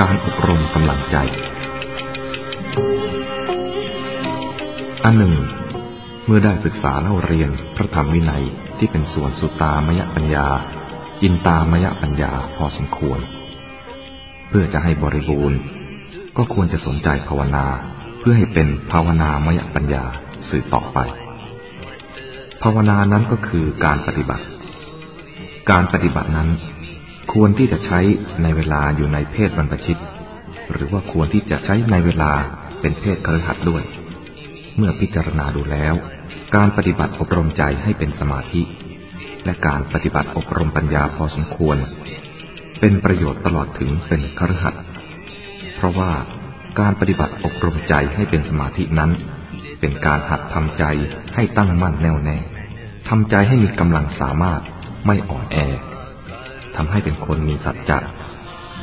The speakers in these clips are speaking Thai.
การอบรมกำลังใจ อันหนึ่ง เมื่อได้ศึกษาเล่าเรียนพระธรรมวินัยที่เป็นส่วนสุตามยปัญญา อินตามยปัญญาพอสมควร เพื่อจะให้บริบูรณ์ ก็ควรจะสนใจภาวนา เพื่อให้เป็นภาวนามยปัญญาสืบต่อไป ภาวนานั้นก็คือการปฏิบัติ การปฏิบัตินั้น ควรที่จะใช้ในเวลาอยู่ในเพศบรรพชิต หรือว่าควรที่จะใช้ในเวลาเป็นเพศครหัดด้วย เมื่อพิจารณาดูแล้ว การปฏิบัติอบรมใจให้เป็นสมาธิ และการปฏิบัติอบรมปัญญาพอสมควร เป็นประโยชน์ตลอดถึงเป็นครหัดเพราะว่าการปฏิบัติอบรมใจให้เป็นสมาธินั้น เป็นการหัดทำใจให้ตั้งมั่นแน่วแน่ทำใจให้มีกำลังสามารถไม่อ่อนแอ ทำให้เป็นคนมีสัจจะ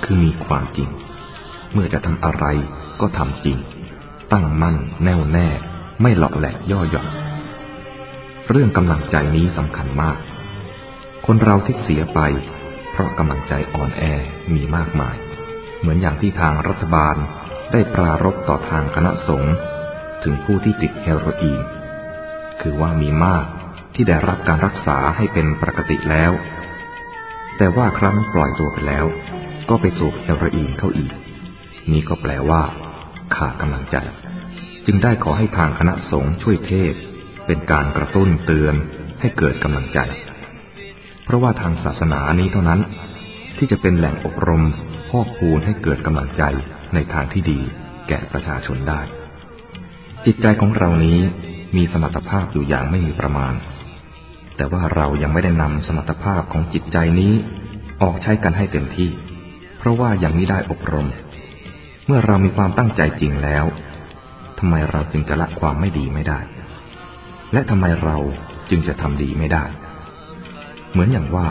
คือมีความจริง เมื่อจะทำอะไรก็ทำจริง ตั้งมั่นแน่วแน่ ไม่หลอกแหลกย่อหย่อนเรื่องกำลังใจนี้สำคัญมาก คนเราที่เสียไป เพราะกำลังใจอ่อนแอมีมากมาย เหมือนอย่างที่ทางรัฐบาลได้ปรารบต่อทางคณะสงฆ์ถึงผู้ที่ติดเฮโรอีน คือว่ามีมากที่ได้รับการรักษาให้เป็นปกติแล้ว แต่ว่าครั้งปล่อยตัวไปแล้ว ก็ไปสูบเฮโรอีนเข้าอีก นี่ก็แปลว่า ขาดกำลังใจ จึงได้ขอให้ทางคณะสงฆ์ช่วยเทศ เป็นการกระตุ้นเตือนให้เกิดกำลังใจ เพราะว่าทางศาสนานี้เท่านั้น ที่จะเป็นแหล่งอบรมพอกพูนให้เกิดกำลังใจในทางที่ดี แก่ประชาชนได้ จิตใจของเรานี้มีสมรรถภาพอยู่อย่างไม่มีประมาณ แต่ว่าเรายังไม่ได้นำสมรรถภาพของจิตใจนี้ ออกใช้กันให้เต็มที่ เพราะว่ายังไม่ได้อบรม เมื่อเรามีความตั้งใจจริงแล้วทำไมเราจึงจะละความไม่ดีไม่ได้ และทำไมเราจึงจะทำดีไม่ได้ เหมือนอย่างว่า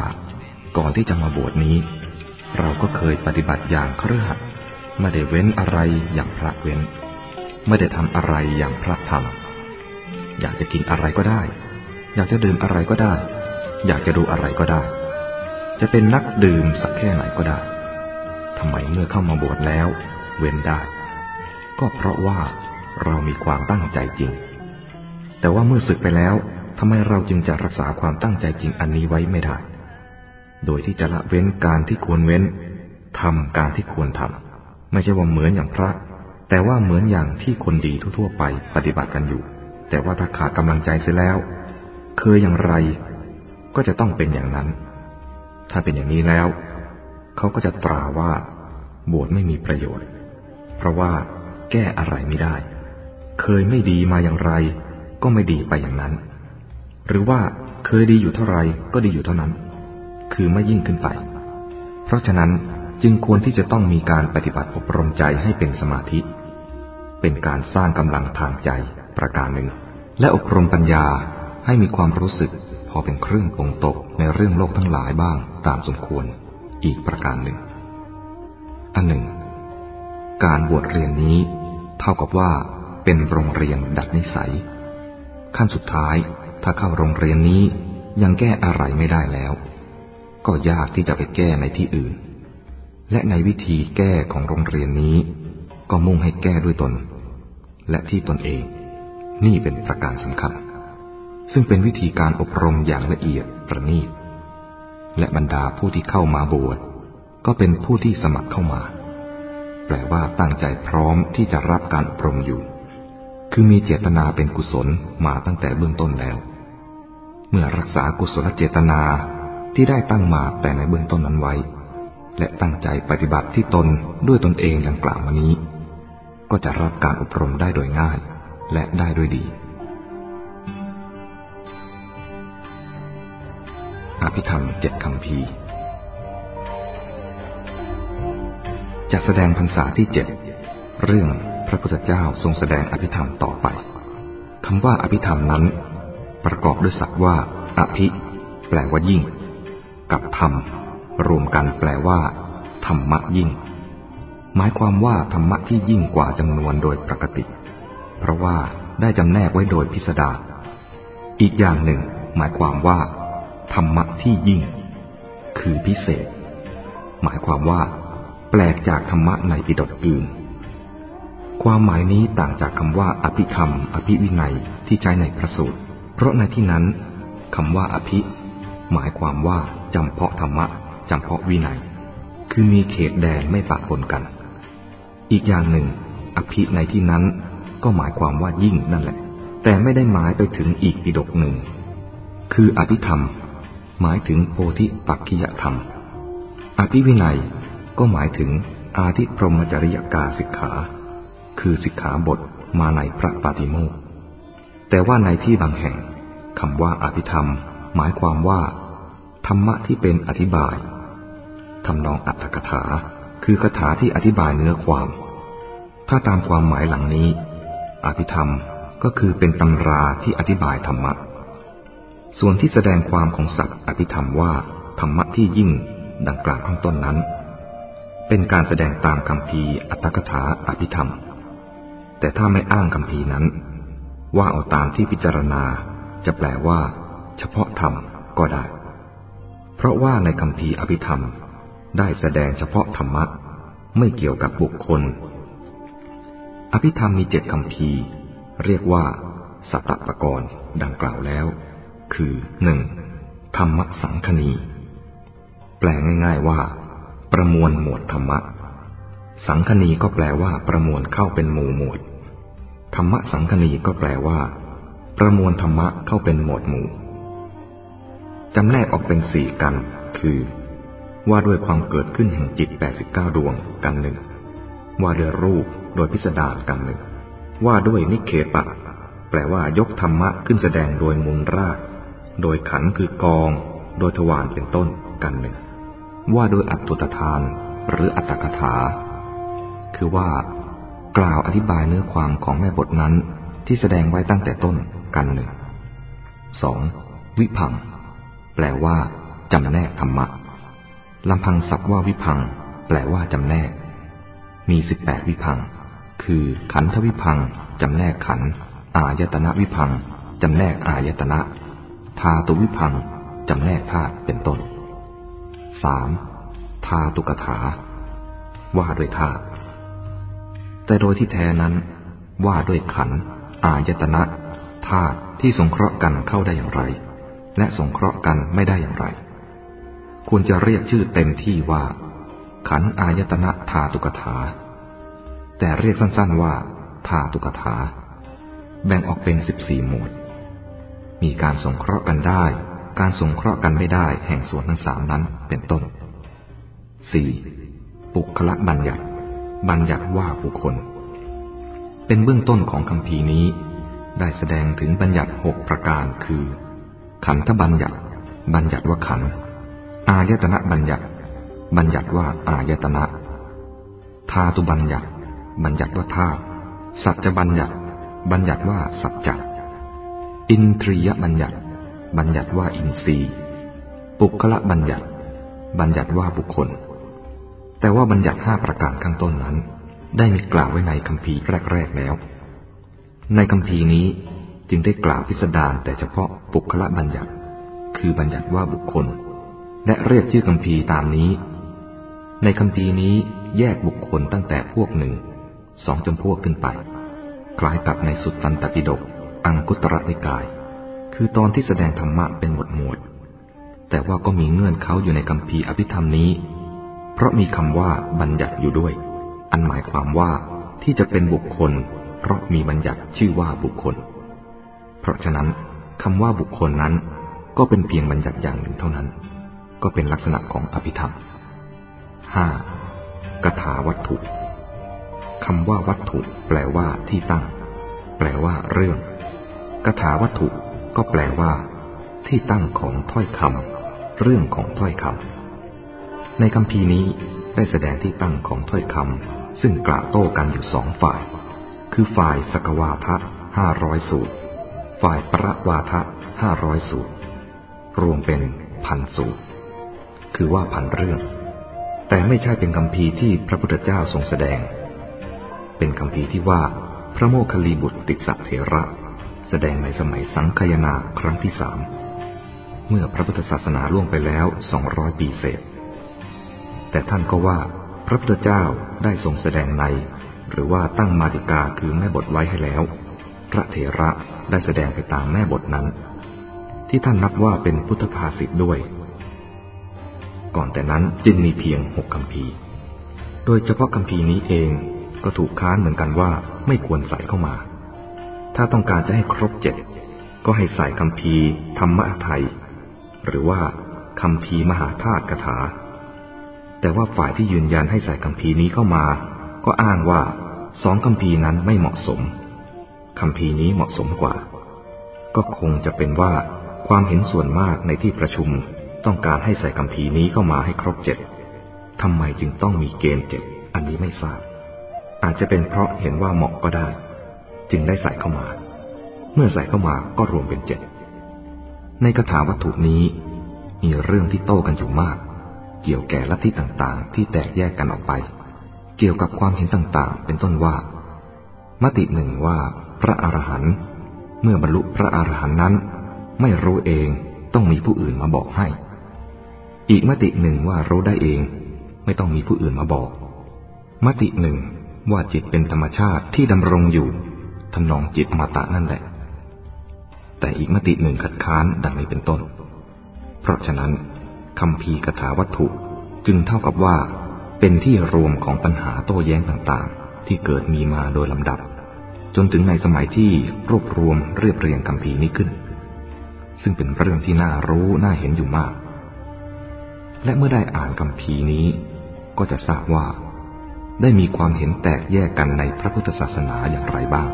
ก่อนที่จะมาบวชนี้ เราก็เคยปฏิบัติอย่างเครือขัดไม่ได้เว้นอะไรอย่างพระเว้น ไม่ได้ทำอะไรอย่างพระทำอยากจะกินอะไรก็ได้ อยากจะดื่มอะไรก็ได้ อยากจะดูอะไรก็ได้ จะเป็นนักดื่มสักแค่ไหนก็ได้ทำไมเมื่อเข้ามาบวชแล้ว เว้นได้ ก็เพราะว่าเรามีความตั้งใจจริง แต่ว่าเมื่อศึกไปแล้วทำไมเราจึงจะรักษาความตั้งใจจริงอันนี้ไว้ไม่ได้ โดยที่จะละเว้นการที่ควรเว้นทำการที่ควรทำไม่ใช่ว่าเหมือนอย่างพระ แต่ว่าเหมือนอย่างที่คนดีทั่วๆไปปฏิบัติกันอยู่ แต่ว่าถ้าขาดกำลังใจเสียแล้ว เคยอย่างไร ก็จะต้องเป็นอย่างนั้น ถ้าเป็นอย่างนี้แล้ว เขาก็จะตราว่า บวชไม่มีประโยชน์ เพราะว่าแก้อะไรไม่ได้ เคยไม่ดีมาอย่างไร ก็ไม่ดีไปอย่างนั้น หรือว่าเคยดีอยู่เท่าไรก็ดีอยู่เท่านั้น คือไม่ยิ่งขึ้นไป เพราะฉะนั้นจึงควรที่จะต้องมีการปฏิบัติอบรมใจให้เป็นสมาธิ เป็นการสร้างกำลังทางใจประการหนึ่ง และอบรมปัญญา ให้มีความรู้สึกพอเป็นเครื่องปรงตกในเรื่องโลกทั้งหลายบ้างตามสมควรอีกประการหนึ่ง อันหนึ่ง การบวชเรียนนี้ เท่ากับว่าเป็นโรงเรียนดัดนิสัย ขั้นสุดท้ายถ้าเข้าโรงเรียนนี้ยังแก้อะไรไม่ได้แล้ว ก็ยากที่จะไปแก้ในที่อื่น และในวิธีแก้ของโรงเรียนนี้ ก็มุ่งให้แก้ด้วยตน และที่ตนเอง นี่เป็นประการสำคัญ ซึ่งเป็นวิธีการอบรมอย่างละเอียดประณีต และบรรดาผู้ที่เข้ามาบวชก็เป็นผู้ที่สมัครเข้ามา แปลว่าตั้งใจพร้อมที่จะรับการอบรมอยู่ คือมีเจตนาเป็นกุศลมาตั้งแต่เบื้องต้นแล้ว เมื่อรักษากุศลเจตนาที่ได้ตั้งมาแต่ในเบื้องต้นนั้นไว้ และตั้งใจปฏิบัติที่ตนด้วยตนเองดังกล่าวมานี้ ก็จะรับการอบรมได้โดยง่าย และได้ด้วยดี อภิธรรมเจ็ดคำพีจะแสดงพรรษาที่เจ็ดเรื่องพระพุทธเจ้าทรงแสดงอภิธรรมต่อไปคำว่าอภิธรรมนั้น ประกอบด้วยศัพท์ว่า อภิ แปลว่ายิ่ง กับธรรม รวมกันแปลว่า ธรรมะยิ่ง หมายความว่าธรรมะที่ยิ่งกว่าจำนวนโดยปกติ เพราะว่าได้จำแนกไว้โดยพิสดารอีกอย่างหนึ่ง หมายความว่า ธรรมะที่ยิ่ง คือพิเศษ หมายความว่า แปลกจากธรรมะในปิฎกอื่น ความหมายนี้ต่างจากคำว่า อภิธรรม อภิวินัยที่ใช้ในพระสูตร เพราะในที่นั้นคำว่าอภิ หมายความว่าจำเพาะธรรมะจำเพาะวินัย คือมีเขตแดนไม่ปะปนกัน อีกอย่างหนึ่ง อภิในที่นั้น ก็หมายความว่ายิ่งนั่นแหละ แต่ไม่ได้หมายไปถึงอีกปิดกหนึ่ง คืออภิธรรม หมายถึงโพธิปักขิยธรรมอภิวินัยก็หมายถึงอาทิพรหมจริยกาสิกขา คือสิกขาบทมาในพระปาติโมกแต่ว่าในที่บางแห่งคำว่าอภิธรรม หมายความว่า ธรรมะที่เป็นอธิบายทำนองอัตถกถา คือคาถาที่อธิบายเนื้อความ ถ้าตามความหมายหลังนี้ อภิธรรมก็คือเป็นตำราที่อธิบายธรรมะ ส่วนที่แสดงความของศัพท์อภิธรรมว่า ธรรมะที่ยิ่งดังกล่าวข้างต้นนั้น เป็นการแสดงตามคำพีอัตถกถาอภิธรรม แต่ถ้าไม่อ้างคำพีนั้น ว่าเอาตามที่พิจารณาจะแปลว่า เฉพาะธรรมก็ได้ เพราะว่าในคำพีอภิธรรมได้แสดงเฉพาะธรรมะ ไม่เกี่ยวกับบุคคล อภิธรรมมีเจ็ดคำพีเรียกว่า สัตตปกรณ์ดังกล่าวแล้ว คือหนึ่งธรรมสังคณี แปลง่าย ๆว่า ประมวลหมวดธรรมะ สังคณีก็แปลว่า ประมวลเข้าเป็นหมู่หมวด ธรรมะสังคณีก็แปลว่า ประมวลธรรมะเข้าเป็นหมวดหมู่จำแนกออกเป็นสี่กัน คือ ว่าด้วยความเกิดขึ้นแห่งจิต 89 ดวงกันหนึ่ง ว่าด้วยรูปโดยพิสดารกันหนึ่ง ว่าด้วยนิเคปะ แปลว่ายกธรรมะขึ้นแสดงโดยมูลราก โดยขันคือกอง โดยทวารเป็นต้นกันหนึ่ง ว่าโดยอัตตุตทานหรืออัตตกถา คือว่ากล่าวอธิบายเนื้อความของแม่บทนั้นที่แสดงไว้ตั้งแต่ต้นกันหนึ่งสองวิพัง แปลว่าจำแนกธรรมะลำพังศัพท์ว่าวิพัง แปลว่าจำแนก มีสิบแปดวิพัง คือขันธวิพังจำแนกขัน อายตนะวิพังจำแนกอายตนะ ธาตุวิพังจำแนกธาตุเป็นต้นสามธาตุกถา ว่าด้วยธาตุแต่โดยที่แท้นั้น ว่าด้วยขันอายตนะธาตุที่สงเคราะห์กันเข้าได้อย่างไร และสงเคราะห์กันไม่ได้อย่างไร ควรจะเรียกชื่อเต็มที่ว่า ขันอายตนะธาตุกถา แต่เรียกสั้นๆว่าธาตุกถา แบ่งออกเป็นสิบสี่หมวด มีการสงเคราะห์กันได้ การสงเคราะห์กันไม่ได้แห่งส่วนทั้งสามนั้นเป็นต้นสี่ปุคละบัญญัติ บัญญัติว่าบุคคล เป็นเบื้องต้นของคำพีนี้ ได้แสดงถึงบัญญัติหกประการคือ ขันธบัญญัติ บัญญัติว่าขัน อายตนะบัญญัติ บัญญัติว่าอายตนะธาตุบัญญัติ บัญญัติว่าธาตุสัจจบัญญัติ บัญญัติว่าสัจจะ อินทรียบัญญัติ บัญญัติว่าอินทรีย์ปุคละบัญญัติ บัญญัติว่าบุคคล แต่ว่าบัญญัติห้าประการข้างต้นนั้น ได้มีกล่าวไว้ในคำพีแรกๆแล้ว ในคำพีนี้จึงได้กล่าวพิสดารแต่เฉพาะปุคละบัญญัติ คือบัญญัติว่าบุคคล และเรียกชื่อคำพีตามนี้ ในคำพีนี้แยกบุคคลตั้งแต่พวกหนึ่งสองจำพวกขึ้นไป คล้ายกับในสุดตันตปิฎก อังคุตระนิกาย คือตอนที่แสดงธรรมะเป็นหมวดหมวด แต่ว่าก็มีเงื่อนเขาอยู่ในคำพีอภิธรรมนี้ เพราะมีคำว่าบัญญัติอยู่ด้วย อันหมายความว่าที่จะเป็นบุคคล เพราะมีบัญญัติชื่อว่าบุคคล เพราะฉะนั้นคำว่าบุคคลนั้นก็เป็นเพียงบัญญัติอย่างหนึ่งเท่านั้น ก็เป็นลักษณะของอภิธรรมห้ากถาวัตถุคำว่าวัตถุ แปลว่าที่ตั้ง แปลว่าเรื่อง กถาวัตถุก็แปลว่า ที่ตั้งของถ้อยคำเรื่องของถ้อยคำในคำพีนี้ได้แสดงที่ตั้งของถ้อยคำซึ่งกล่าวโต้กันอยู่สองฝ่าย คือฝ่ายสกวาทะห้าร้อยสูตร ฝ่ายประวาทะห้าร้อยสูตร รวมเป็นพันสูตร คือว่าพันเรื่อง แต่ไม่ใช่เป็นคำพีที่พระพุทธเจ้าทรงแสดง เป็นคำพีที่ว่าพระโมคคัลลีบุตรติสเถระ แสดงในสมัยสังคยนาครั้งที่สามเมื่อพระพุทธศาสนาล่วงไปแล้วสองร้อยปีเศษ แต่ท่านก็ว่าพระพุทธเจ้าได้ทรงแสดงใน หรือว่าตั้งมาติกาคือแม่บทไว้ให้แล้ว พระเถระได้แสดงไปตามแม่บทนั้น ที่ท่านนับว่าเป็นพุทธภาษิตด้วย ก่อนแต่นั้นจึงมีเพียงหกคำพีโดยเฉพาะคำพีนี้เองก็ถูกค้านเหมือนกันว่าไม่ควรใส่เข้ามา ถ้าต้องการจะให้ครบเจ็ดก็ให้ใส่คำพีธรรมะไทย หรือว่าคำพีมหาธาตุกถา แต่ว่าฝ่ายที่ยืนยันให้ใส่คำพีนี้เข้ามา ก็อ้างว่าสองคำพีนั้นไม่เหมาะสมคำพีนี้เหมาะสมกว่า ก็คงจะเป็นว่าความเห็นส่วนมากในที่ประชุมต้องการให้ใส่คำพีนี้เข้ามาให้ครบเจ็ดทำไมจึงต้องมีเกณฑ์เจ็ดอันนี้ไม่ทราบ อาจจะเป็นเพราะเห็นว่าเหมาะก็ได้ จึงได้ใส่เข้ามา เมื่อใส่เข้ามาก็รวมเป็นเจ็ดในคาถาวัตถุนี้ มีเรื่องที่โต้กันอยู่มาก เกี่ยวแก่ลัทธิต่างๆ ที่แตกแยกกันออกไป เกี่ยวกับความเห็นต่างๆ เป็นต้นว่า มติหนึ่งว่าพระอรหันต์เมื่อบรรลุพระอรหันต์นั้น ไม่รู้เองต้องมีผู้อื่นมาบอกให้ อีกมติหนึ่งว่ารู้ได้เอง ไม่ต้องมีผู้อื่นมาบอก มติหนึ่งว่าจิตเป็นธรรมชาติที่ดำรงอยู่ ทำนองจิตมาตะนั่นแหละ แต่อีกมติหนึ่งคัดค้านดังนี้เป็นต้น เพราะฉะนั้นคำพีกถาวัตถุจึงเท่ากับว่าเป็นที่รวมของปัญหาโต้แย้งต่างๆ ที่เกิดมีมาโดยลำดับ จนถึงในสมัยที่รวบรวมเรียบเรียงคำพีนี้ขึ้น ซึ่งเป็นเรื่องที่น่ารู้น่าเห็นอยู่มาก และเมื่อได้อ่านคำพีนี้ ก็จะทราบว่า ได้มีความเห็นแตกแยกกันในพระพุทธศาสนาอย่างไรบ้าง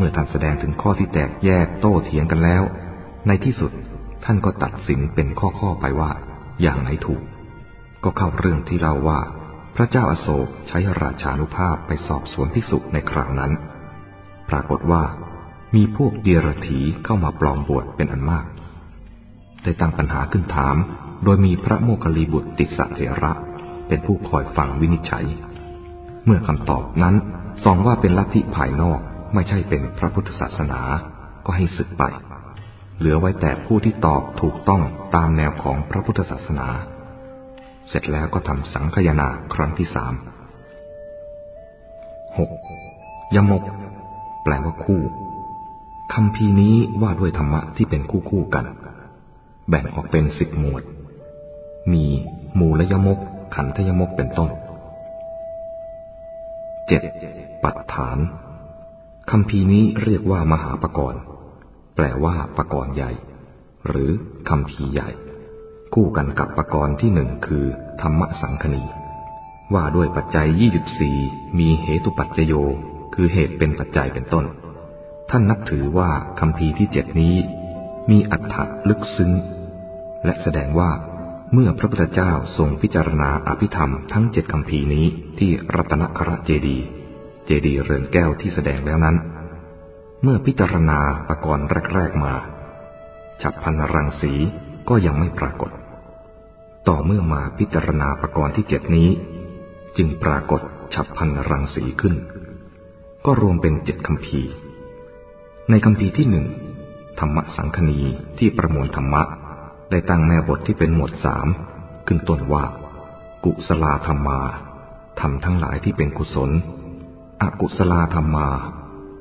เมื่อท่านแสดงถึงข้อที่แตกแยกโต้เถียงกันแล้ว ในที่สุดท่านก็ตัดสินเป็นข้อๆไปว่า อย่างไหนถูก ก็เข้าเรื่องที่เล่าว่า พระเจ้าอาโศกใช้ราชานุภาพไปสอบสวนภิกษุในคราวนั้น ปรากฏว่า มีพวกเดียรถีเข้ามาปลอมบวชเป็นอันมาก ได้ตั้งปัญหาขึ้นถาม โดยมีพระโมคคิลีบุตรติสเถระเป็นผู้คอยฟังวินิจฉัย เมื่อคำตอบนั้นส่องว่าเป็นลัทธิภายนอก ไม่ใช่เป็นพระพุทธศาสนาก็ให้สึกไป เหลือไว้แต่ผู้ที่ตอบถูกต้องตามแนวของพระพุทธศาสนา เสร็จแล้วก็ทำสังคยนาครั้งที่สามหกยมก แปลว่าคู่คำพีนี้ว่าด้วยธรรมะที่เป็นคู่คู่กัน แบ่งออกเป็นสิบหมวด มีมูลยมก ขันธยมกเป็นต้นเจ็ดปัฏฐาน คำพีนี้เรียกว่ามหาปกรณ์แปลว่าปกรณ์ใหญ่ หรือคำพีใหญ่ คู่กันกับปกรณ์ที่หนึ่งคือ ธรรมสังคณี ว่าด้วยปัจจัยยี่สิบสี่มีเหตุปัจจโย คือเหตุเป็นปัจจัยเป็นต้น ท่านนับถือว่าคำพีที่เจ็ดนี้ มีอัฏฐลึกซึ้ง และแสดงว่าเมื่อพระพุทธเจ้าทรงพิจารณาอภิธรรมทั้งเจ็ดคำพีนี้ที่รัตนคระเจดีเจดีเรือนแก้วที่แสดงแล้วนั้น เมื่อพิจารณาประกรณ์แรก ๆ มา ฉับพันรังสีก็ยังไม่ปรากฏ ต่อเมื่อมาพิจารณาประกรณ์ที่เจ็ดนี้ จึงปรากฏฉับพันรังสีขึ้น ก็รวมเป็นเจ็ดคำพีในคำพีที่หนึ่งธรรมสังคณีที่ประมวลธรรมะ ได้ตั้งแม่บทที่เป็นหมวดสามขึ้นต้นว่า กุศลธรรมาทำทั้งหลายที่เป็นกุศล อกุศลธรรมา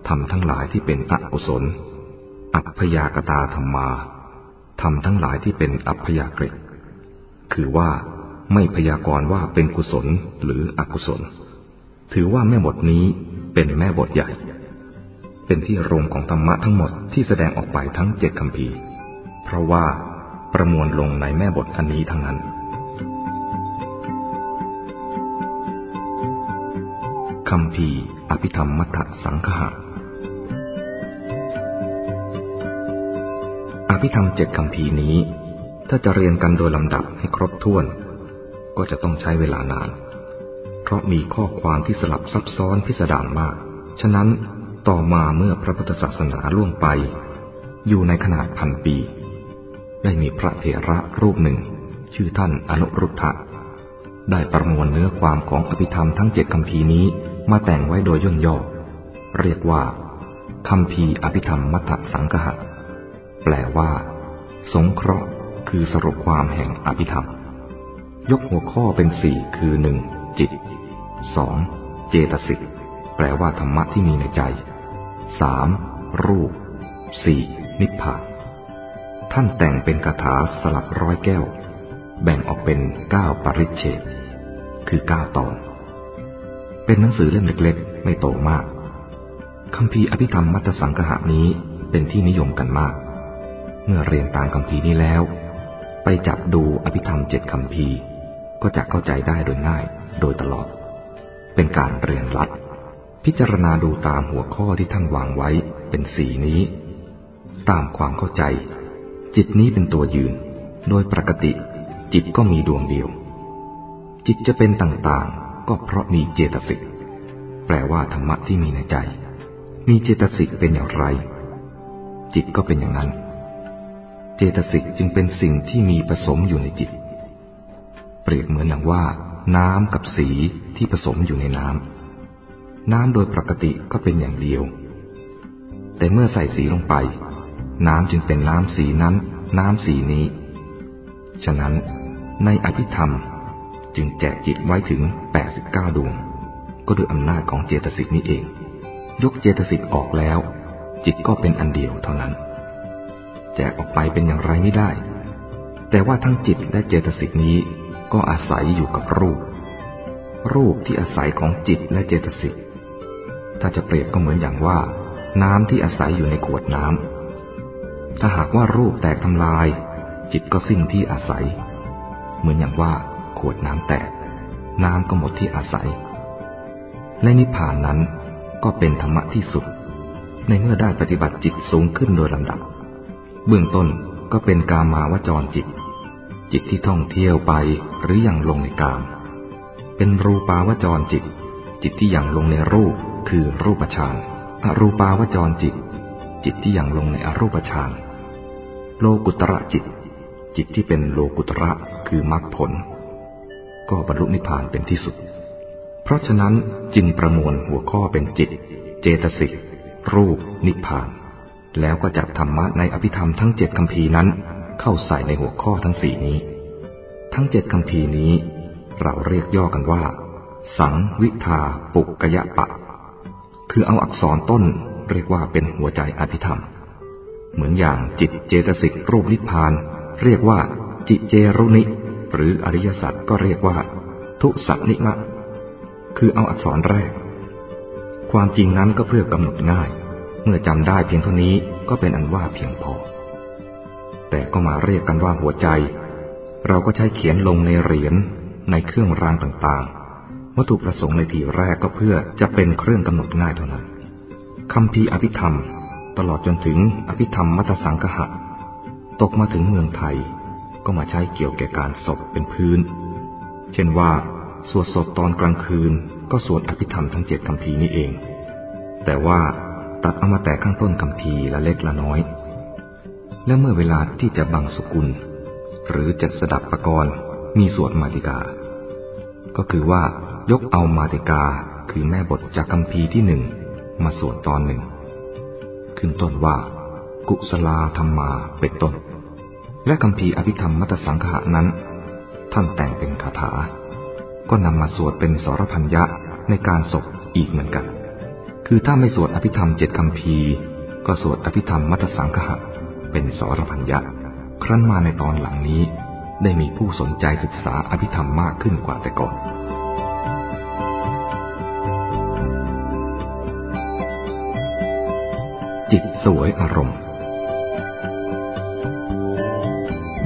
ทำทั้งหลายที่เป็นอกุศล อัพยากตาธรรมาทำทั้งหลายที่เป็นอัพยากฤิคือว่าไม่พยากรณ์ว่าเป็นกุศลหรืออกุศล ถือว่าแม่บทนี้เป็นแม่บทใหญ่ เป็นที่รวมของธรรมะทั้งหมดที่แสดงออกไปทั้งเจ็ดคำพีเพราะว่าประมวลลงในแม่บทอันนี้ทั้งนั้น คำพีอภิธรรมมัทสังคหะ อภิธรรมเจ็ดคำพีนี้ ถ้าจะเรียนกันโดยลำดับให้ครบถ้วน ก็จะต้องใช้เวลานาน เพราะมีข้อความที่สลับซับซ้อนพิสดารมาก ฉะนั้นต่อมาเมื่อพระพุทธศาสนาล่วงไป อยู่ในขนาดพันปี ได้มีพระเถระรูปหนึ่ง ชื่อท่านอนุรุทธะ ได้ประมวลเนื้อความของอภิธรรมทั้งเจ็ดคำพีนี้มาแต่งไว้โดยย่นย่อ เรียกว่าคำพีอภิธรรมมัทสังกหะ แปลว่า สงเคราะห์ คือสรุปความแห่งอภิธรรม ยกหัวข้อเป็นสี่คือหนึ่งจิตสองเจตสิกแปลว่าธรรมะที่มีในใจสามรูปสี่นิพพานท่านแต่งเป็นคาถาสลับร้อยแก้ว แบ่งออกเป็นเก้าปริเฉดคือเก้าตอน เป็นหนังสือเล่มเล็กๆ ไม่โตมากคำพีอภิธรรมมัตสังกหะนี้เป็นที่นิยมกันมาก เมื่อเรียนตามคำพีนี้แล้ว ไปจับดูอภิธรรมเจ็ดคำพีก็จะเข้าใจได้โดยง่ายโดยตลอด เป็นการเรียนรัด พิจารณาดูตามหัวข้อที่ท่านวางไว้เป็นสีนี้ ตามความเข้าใจ จิตนี้เป็นตัวยืน โดยปกติ จิตก็มีดวงเดียว จิตจะเป็นต่างๆ ก็เพราะมีเจตสิก แปลว่าธรรมะที่มีในใจ มีเจตสิกเป็นอย่างไร จิตก็เป็นอย่างนั้น เจตสิกจึงเป็นสิ่งที่มีผสมอยู่ในจิต เปรียบเหมือนอย่างว่า น้ำกับสีที่ผสมอยู่ในน้ำ น้ำโดยปกติก็เป็นอย่างเดียว แต่เมื่อใส่สีลงไป น้ำจึงเป็นน้ำสีนั้น น้ำสีนี้ฉะนั้น ในอภิธรรม จึงแจกจิตไว้ถึง 89 ดวง ก็ด้วยอำนาจของเจตสิกนี้เอง ยกเจตสิกออกแล้ว จิตก็เป็นอันเดียวเท่านั้น แจกออกไปเป็นอย่างไรไม่ได้ แต่ว่าทั้งจิตและเจตสิกนี้ก็อาศัยอยู่กับรูป รูปที่อาศัยของจิตและเจตสิก ถ้าจะเปรียบก็เหมือนอย่างว่า น้ำที่อาศัยอยู่ในขวดน้ำถ้าหากว่ารูปแตกทำลาย จิตก็สิ้นที่อาศัย เหมือนอย่างว่าขวดน้ำแตก น้ำก็หมดที่อาศัย และนิพพานนั้นก็เป็นธรรมะที่สุด ในเมื่อได้ปฏิบัติจิตสูงขึ้นโดยลำดับ เบื้องต้นก็เป็นกามาวจรจิต จิตที่ท่องเที่ยวไปหรือยังลงในกาม เป็นรูปาวจรจิต จิตที่ยังลงในรูปคือรูปฌานอรูปาวจรจิต จิตที่ยังลงในอรูปฌานโลกุตระจิต จิตที่เป็นโลกุตระ คือมรรคผล ก็บรรลุนิพพานเป็นที่สุด เพราะฉะนั้นจึงประมวลหัวข้อเป็นจิต เจตสิก รูป นิพพาน แล้วก็จัดธรรมะในอภิธรรมทั้งเจ็ดคำพีนั้น เข้าใส่ในหัวข้อทั้งสี่นี้ ทั้งเจ็ดคำพีนี้ เราเรียกย่อกันว่า สังวิทาปุกกยะปะ คือเอาอักษรต้นเรียกว่าเป็นหัวใจอภิธรรม เหมือนอย่างจิตเจตสิกรูปนิพพาน เรียกว่าจิเจรุนิ หรืออริยสัจก็เรียกว่า ทุสันิมะ คือเอาอักษรแรก ความจริงนั้นก็เพื่อกำหนดง่าย เมื่อจำได้เพียงเท่านี้ก็เป็นอันว่าเพียงพอ แต่ก็มาเรียกกันว่าหัวใจ เราก็ใช้เขียนลงในเหรียญในเครื่องรางต่างๆ วัตถุประสงค์ในทีแรกก็เพื่อจะเป็นเครื่องกำหนดง่ายเท่านั้นคำพีอภิธรรม ตลอดจนถึงอภิธรรมมัตสังกหะ ตกมาถึงเมืองไทย ก็มาใช้เกี่ยวแก่การศพเป็นพื้น เช่นว่า สวดศพตอนกลางคืน ก็สวดอภิธรรมทั้งเจ็ดคำพีนี้เอง แต่ว่าตัดเอามาแต่ข้างต้นคำพีละเล็กละน้อย และเมื่อเวลาที่จะบังสุกุล หรือจะสดับประกรณ์มีสวดมาติกา ก็คือว่ายกเอามาติกาคือแม่บทจากคำพีที่หนึ่งมาสวดตอนหนึ่ง ขึ้นต้นว่า กุศลาธรรมาเป็นต้น และคำพีอภิธรรมมัตสังขะนั้น ท่านแต่งเป็นคาถา ก็นำมาสวดเป็นสรพัญญะในการศพอีกเหมือนกัน คือถ้าไม่สวดอภิธรรมเจ็ดคำพีก็สวดอภิธรรมมัตสังขะเป็นสรพัญญะ ครั้นมาในตอนหลังนี้ ได้มีผู้สนใจศึกษาอภิธรรมมากขึ้นกว่าแต่ก่อนจิตสวยอารมณ์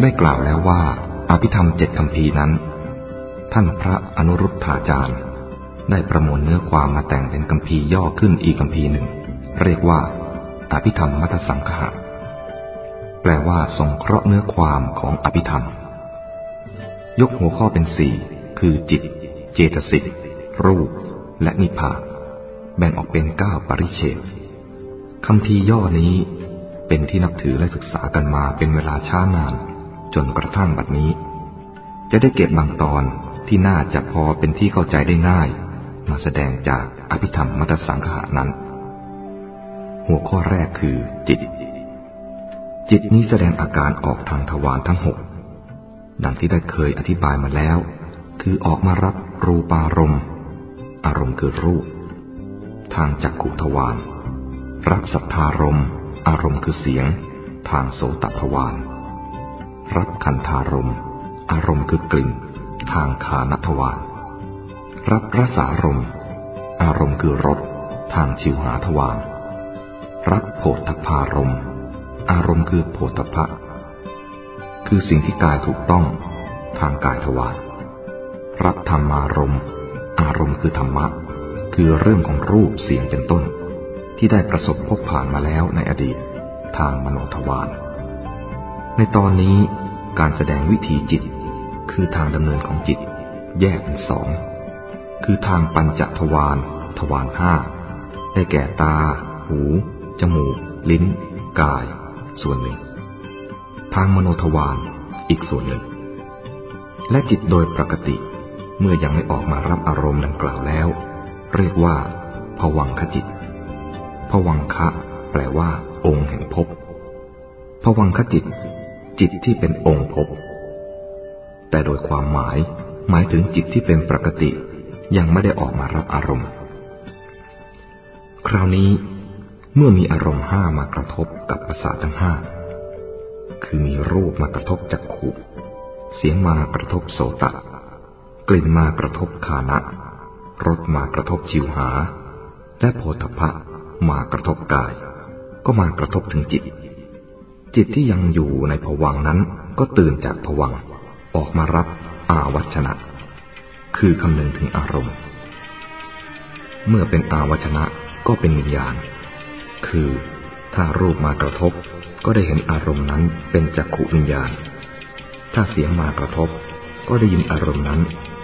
ได้กล่าวแล้วว่าอภิธรรมเจ็ดคำพีนั้น ท่านพระอนุรุทธาจารย์ ได้ประมวลเนื้อความมาแต่งเป็นคำพีย่อขึ้นอีกคำพีหนึ่ง เรียกว่าอภิธรรมมัตสังคหะแปลว่าสงเคราะห์เนื้อความของอภิธรรม ยกหัวข้อเป็นสี่คือจิต เจตสิกรูป และนิพพานแบ่งออกเป็นเก้าปริเชตคำพีย่อนี้เป็นที่นับถือและศึกษากันมาเป็นเวลาช้านาน จนกระทั่งบัดนี้ จะได้เก็บบางตอนที่น่าจะพอเป็นที่เข้าใจได้ง่าย มาแสดงจากอภิธรรมมัตสังขะนั้น หัวข้อแรกคือจิต จิตนี้แสดงอาการออกทางทวารทั้งหกดังที่ได้เคยอธิบายมาแล้ว คือออกมารับรูปารมณ์ อารมณ์คือรูป ทางจักขุทวารรับสัทธารมณ์ อารมณ์คือเสียง ทางโสตทวาร รับคันธารมณ์อารมณ์คือกลิ่น ทางคานทวารรับรสารมณ์อารมณ์คือรสทางชิวหาทวารรับโผฏฐารม อารมณ์คือโผฏฐะคือสิ่งที่กายถูกต้องทางกายทวารรับธรรมารม อารมณ์คือธรรมะ คือเรื่องของรูปเสียงเป็นต้น ที่ได้ประสบพบผ่านมาแล้วในอดีต ทางมโนทวาร ในตอนนี้การแสดงวิถีจิต คือทางดำเนินของจิต แยกเป็นสอง คือทางปัญจทวารทวารห้าได้แก่ตา หู จมูก ลิ้น กาย ส่วนหนึ่ง ทางมโนทวารอีกส่วนหนึ่ง และจิตโดยปกติ เมื่อยังไม่ออกมารับอารมณ์ดังกล่าวแล้ว เรียกว่าผวังขจิตผวังคะ แปลว่า องค์แห่งภพผวังคจิต จิตที่เป็นองค์ภพแต่โดยความหมายหมายถึงจิตที่เป็นปกติยังไม่ได้ออกมารับอารมณ์ คราวนี้เมื่อมีอารมณ์ห้ามากระทบกับประสาททั้งห้าคือมีรูปมากระทบจักขุ เสียงมากระทบโสตะ กลิ่นมากระทบคานะรสมากระทบจิวหา และโพธพะมากระทบกาย ก็มากระทบถึงจิต จิตที่ยังอยู่ในผวังนั้นก็ตื่นจากผวังออกมารับอาวัชนะ คือคำนึงถึงอารมณ์ เมื่อเป็นอาวัชนะก็เป็นวิญญาณ คือถ้ารูปมากระทบก็ได้เห็นอารมณ์นั้นเป็นจักขุวิญญาณ ถ้าเสียงมากระทบ ก็ได้ยินอารมณ์นั้น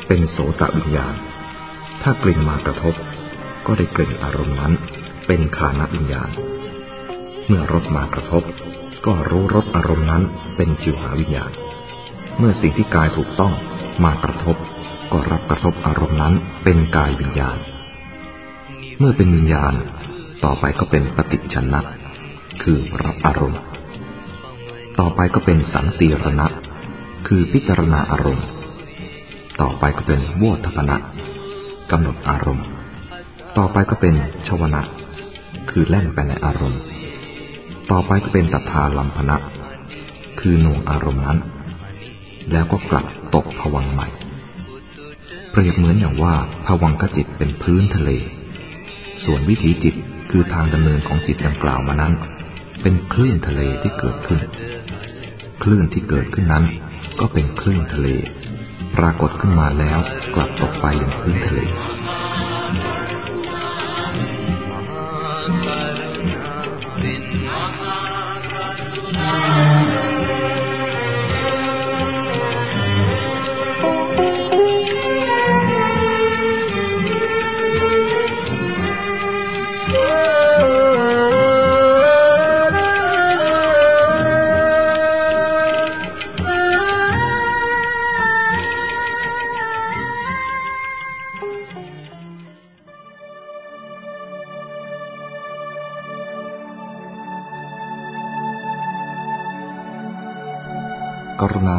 เป็นโสตวิญญาณ ถ้ากลิ่นมากระทบ ก็ได้กลิ่นอารมณ์นั้นเป็นขานวิญญาณ เมื่อรสมากระทบ ก็รู้รสอารมณ์นั้นเป็นจิวหาวิญญาณ เมื่อสิ่งที่กายถูกต้องมากระทบ ก็รับกระทบอารมณ์นั้นเป็นกายวิญญาณ เมื่อเป็นวิญญาณต่อไปก็เป็นปฏิชนะคือรับอารมณ์ ต่อไปก็เป็นสันติรณะ คือพิจารณาอารมณ์ ต่อไปก็เป็นโวทพนะกำหนดอารมณ์ ต่อไปก็เป็นชวนะ คือแล่นไปในอารมณ์ ต่อไปก็เป็นตัทาลัมพนะ คือหน่วงอารมณ์นั้น แล้วก็กลับตกผวังใหม่ เปรียบเหมือนอย่างว่าผวังกจิตเป็นพื้นทะเล ส่วนวิถีจิตคือทางดำเนินของจิตดังกล่าวมานั้น เป็นคลื่นทะเลที่เกิดขึ้น คลื่นที่เกิดขึ้นนั้น ก็เป็นคลื่นทะเล ปรากฏขึ้นมาแล้วกลับตกไปอย่างพื้นทะเล